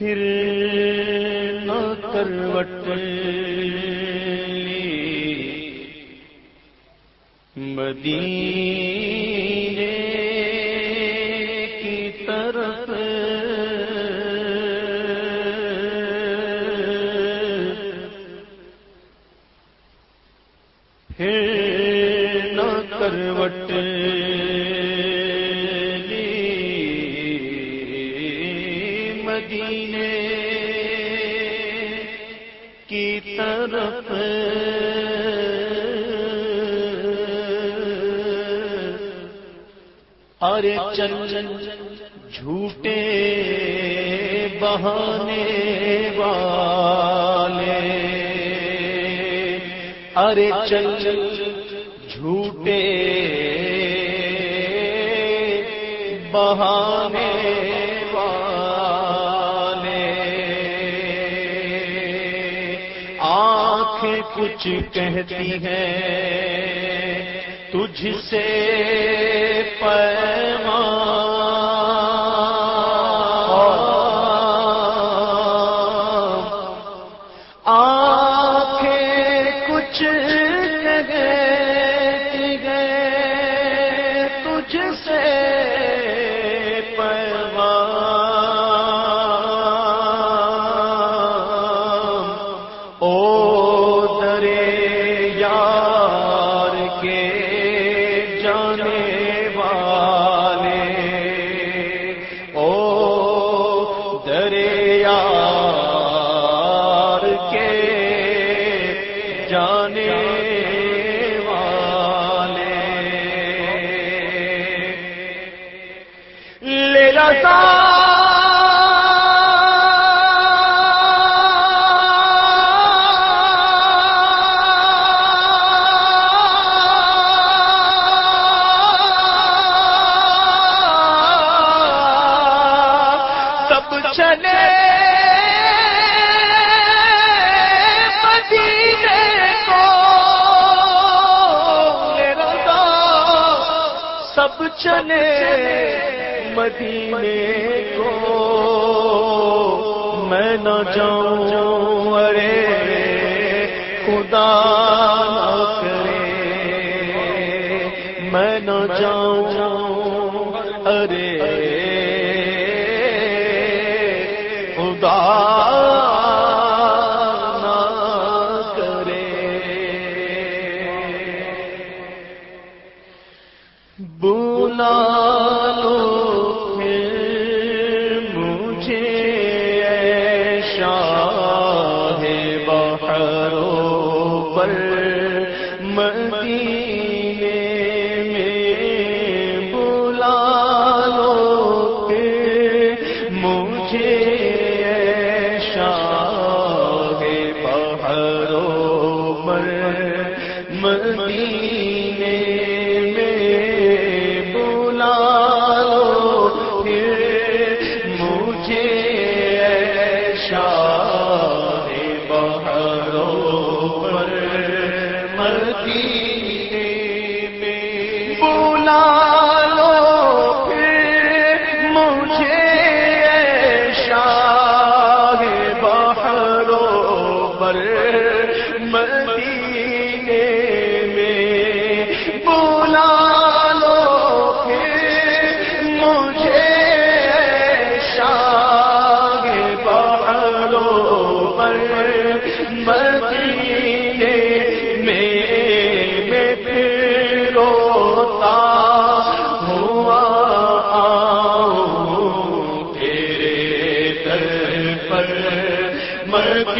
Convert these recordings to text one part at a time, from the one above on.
پھر نہ کروٹ مدی ارے چل جھوٹے بہانے والے۔ آنکھیں کچھ کہتی ہیں تجھ سے پیمان جانے چلے مدینے کو۔ میں نہ جاؤں ارے خدا۔ مدینے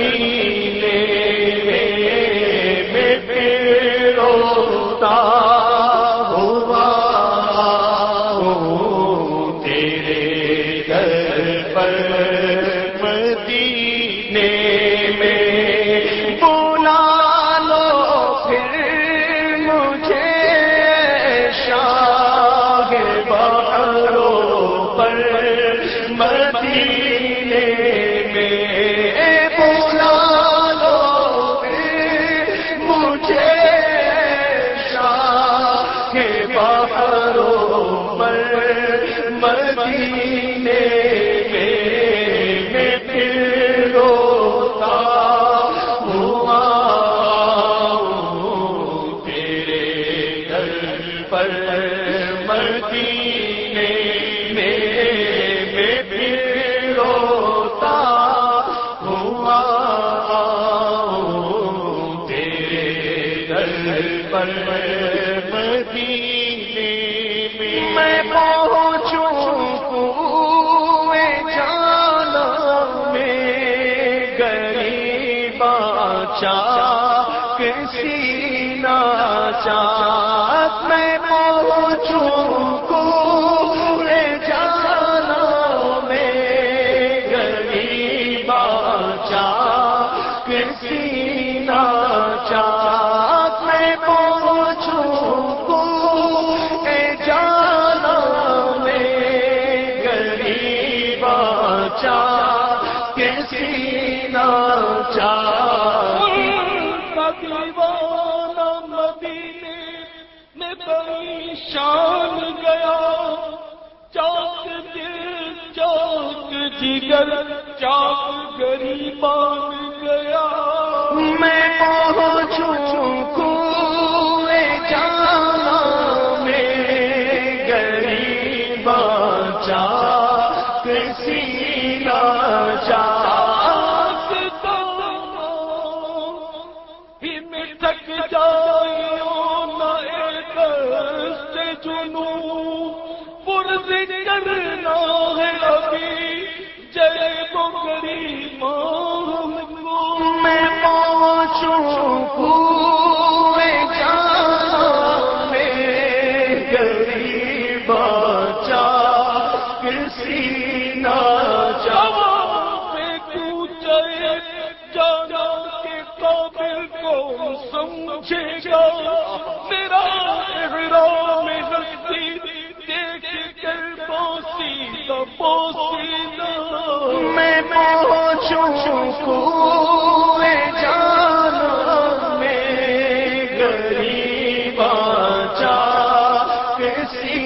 کی مدینے چاند میں گیا۔ میں پہنچوں کوے جانا میں گریب میں تھک جائیوں نہ ایک جنو پرز کرنا ہے ابھی۔ سے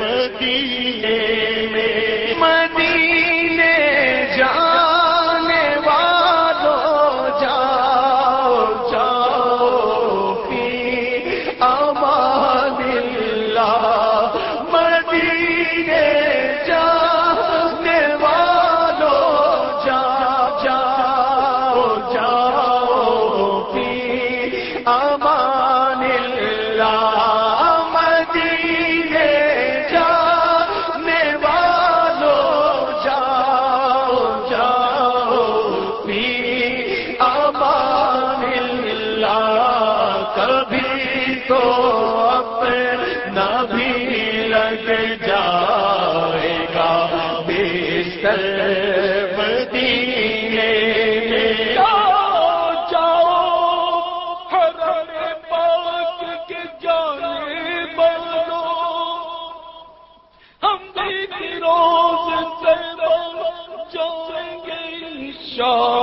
مدینہ مدینے میں۔ جاؤ پاک کے ہم بھی روز جائیں گے انشاءاللہ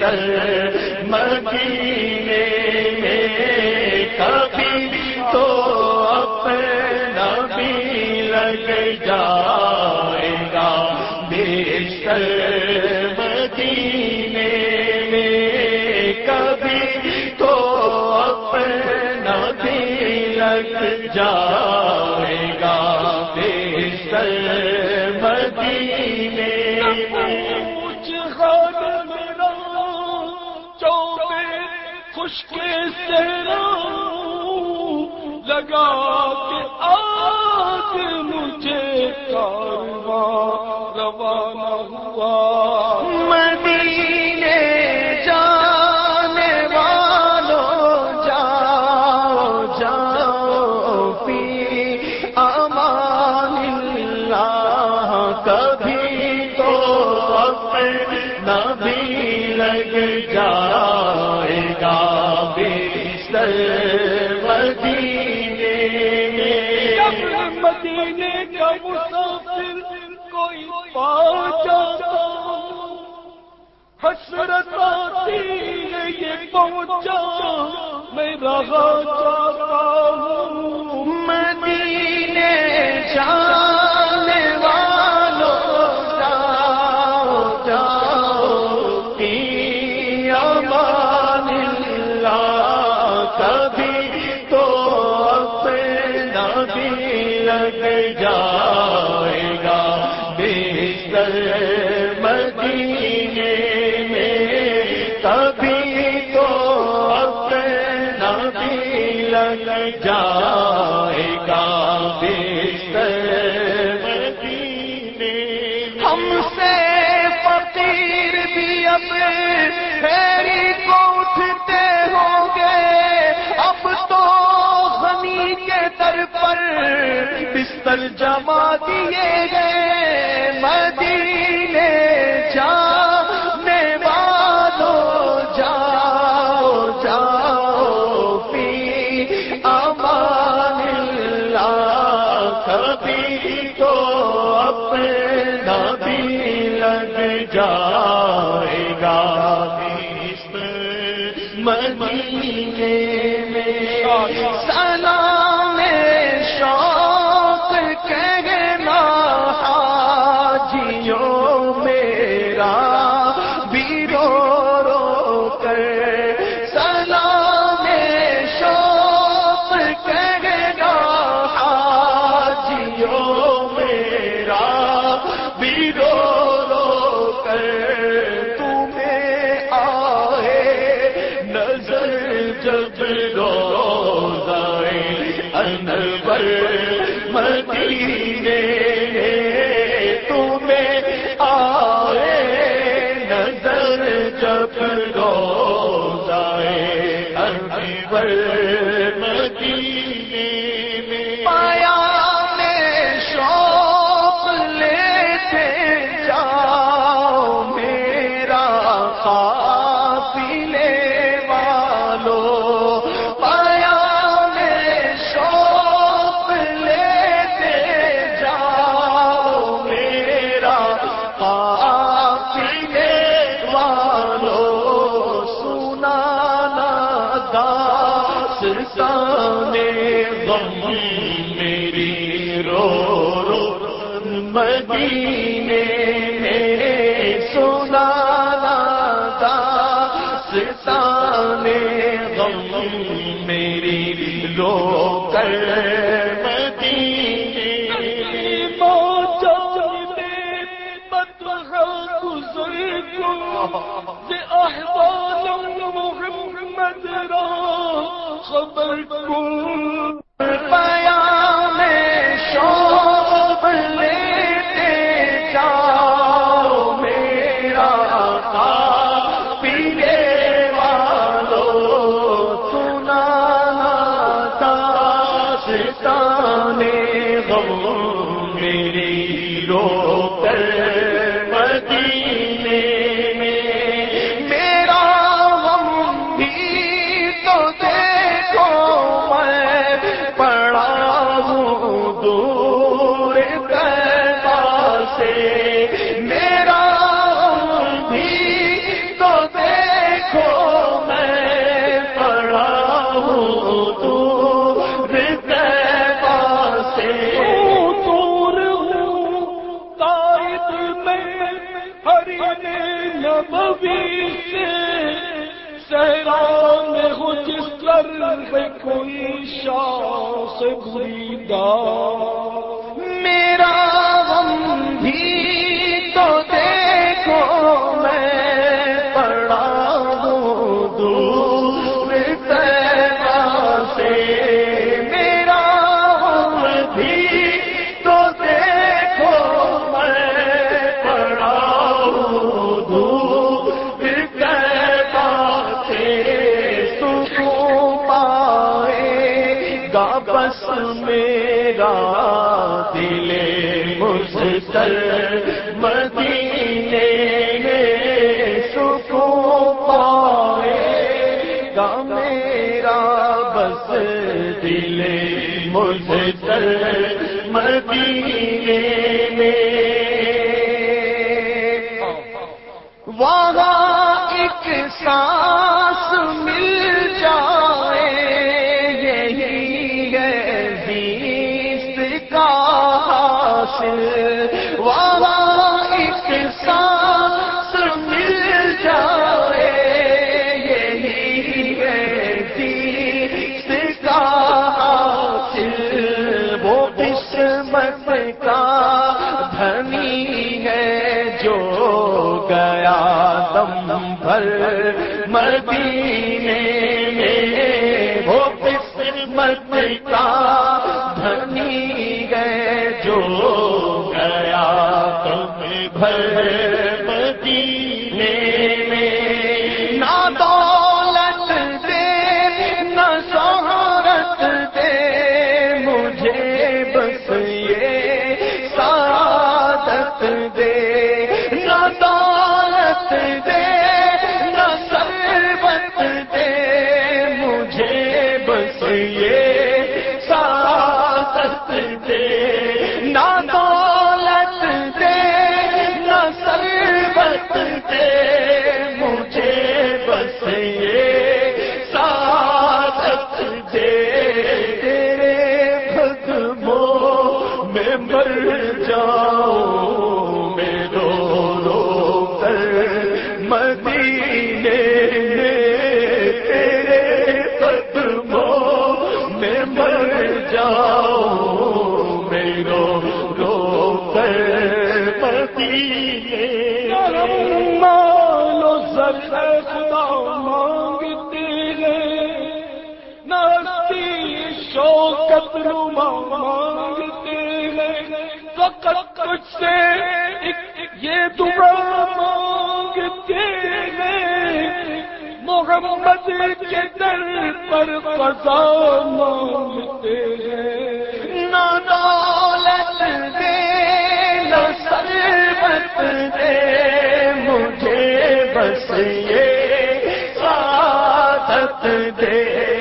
کر مدینے میں کبھی تو اپنا بھی لگ جائے گا۔ دیش کر مدینے میں کبھی تو اپنا بھی لگ جائے آج روانہ ہوا۔ میں پہنچا میں رہا چاہتا ہوں مدینے جانے جاؤ جاؤ اللہ کبھی تو اپنا لگ جائے گا بستر جائے گا مدینے ہم سے فقیر بھی اب پھیری کو ہوں گے۔ اب تو غنی کے در پر پستل جما دیے گئے۔ مدینے جا جائے گا۔ مدینے میں سلام بھر مدینہ لأحضان محمد را خبر کن کا کر مدینے میں وہاں ایک سانس مل جائے یہی ہے زیست کا حاصل۔ محمد کے در پر قضا مانگتے ہیں۔ نانا دے، نہ دے، مجھے بس یہ سعادت دے۔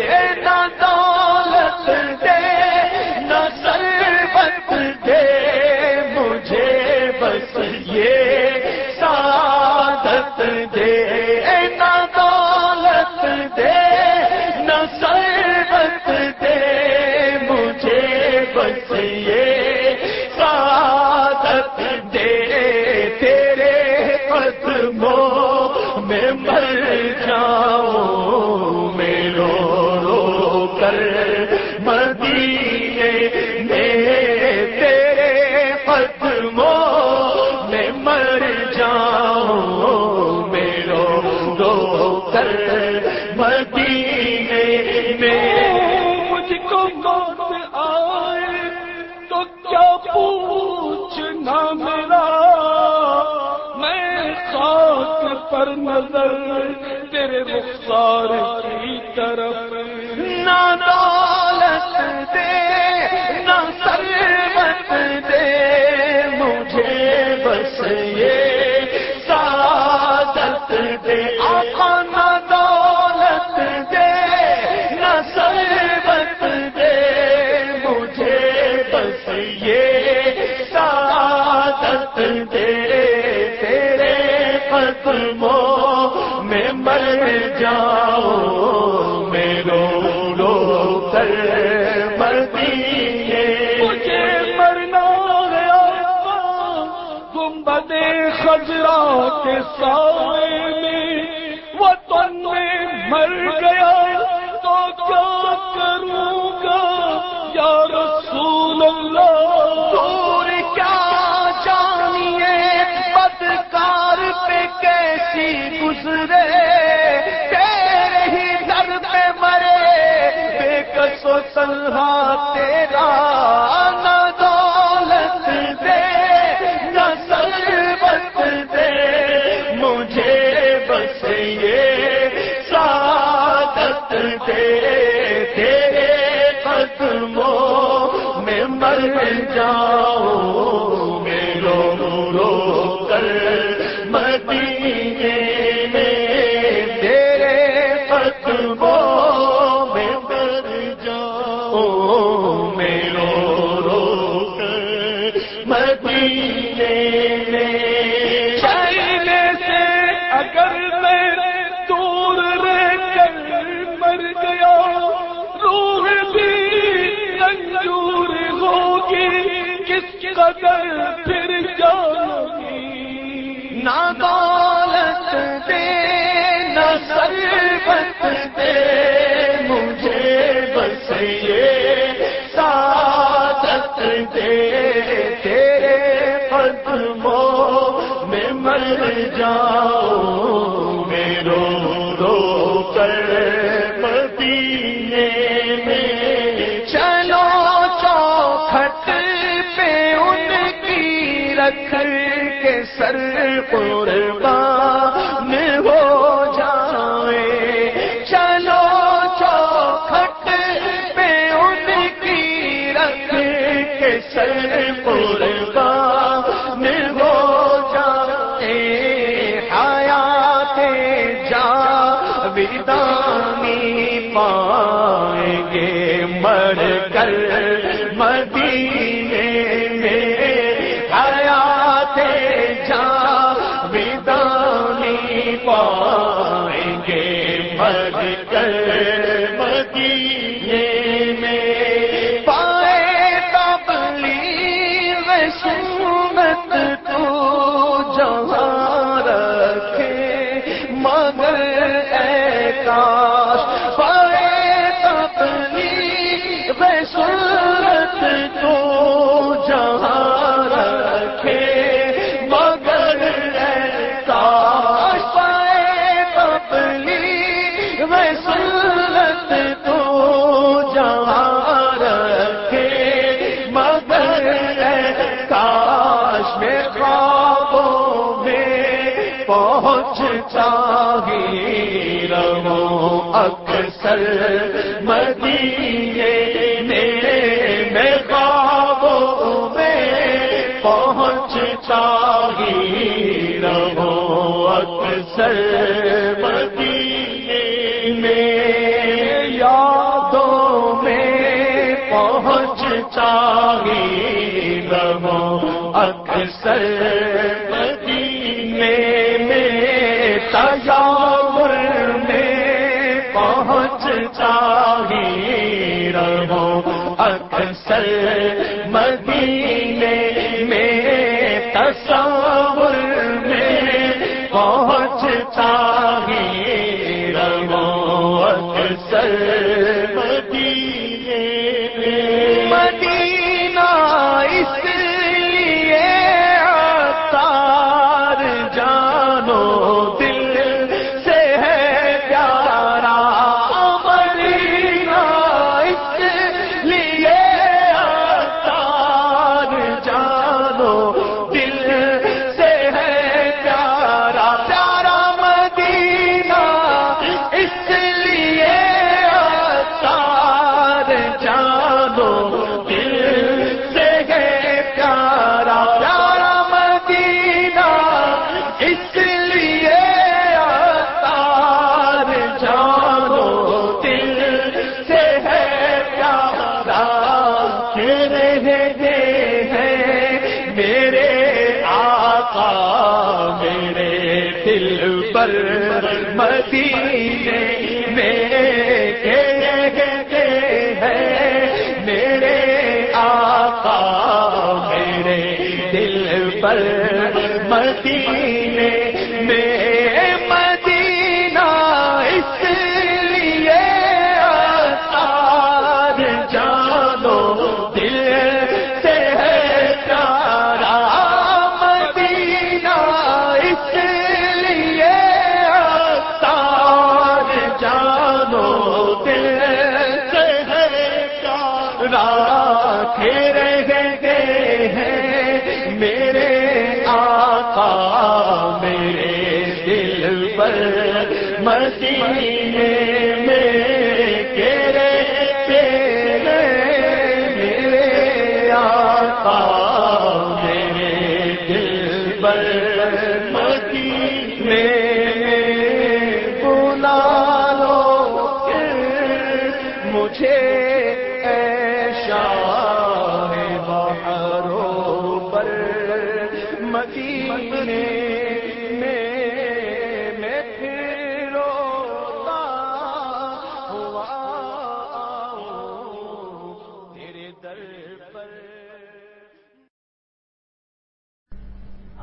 کر لیے سعادت دے تیرے قدموں میں مر جاؤ میں رو رو کر مرتی مجھے مرنا گیا گنبد خجرا کے ساتھ جاؤ میں رو رو کر مدینے نہ دولت دے، نہ سربت دے۔ مجھے بس یہ سعادت دے۔ تیرے قدموں میں مر جاؤں۔ مدینے میں حیات جا بدانی پا پہنچتا ہی رہو اکثر مدینے میں خوابوں میں پہنچتا ہی رہو اکثر کر مدینہ رہے ہیں میرے آقا میرے دل پر مدینے میرے آقا میرے دل پر مدینے